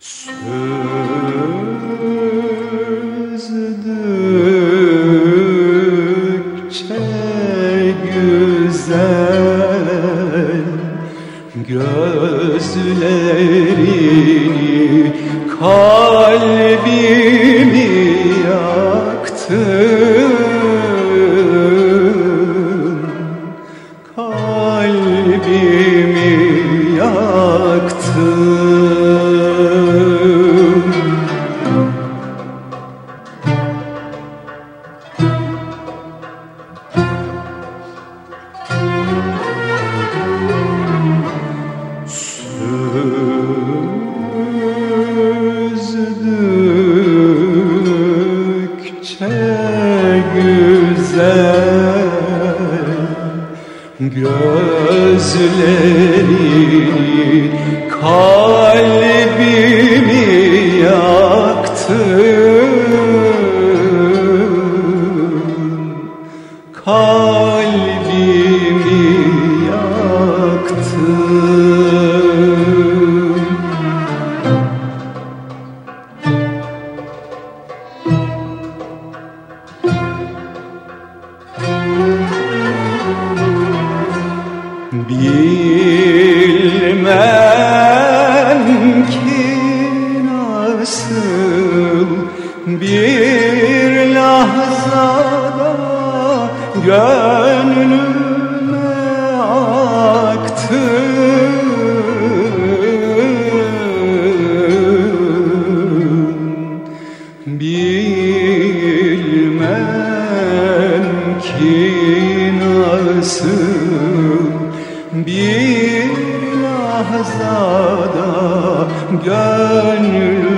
Sözdükçe güzel Gözlerini kalbimi yaktın Kalbimi Sözdükçe güzel Gözlerini kalbimi yaktın Kalbimi bir lahzada gönlüme aktın Bilmem ki nasıl bir lahzada gönlüme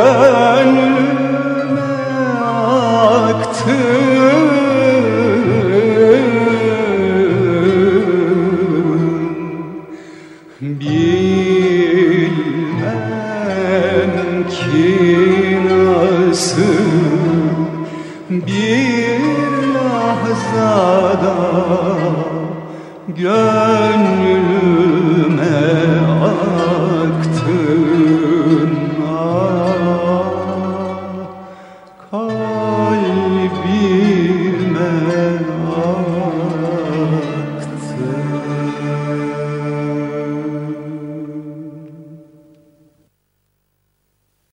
gönlüme aktın Bilmem ki nasıl bir lahzada gönlüm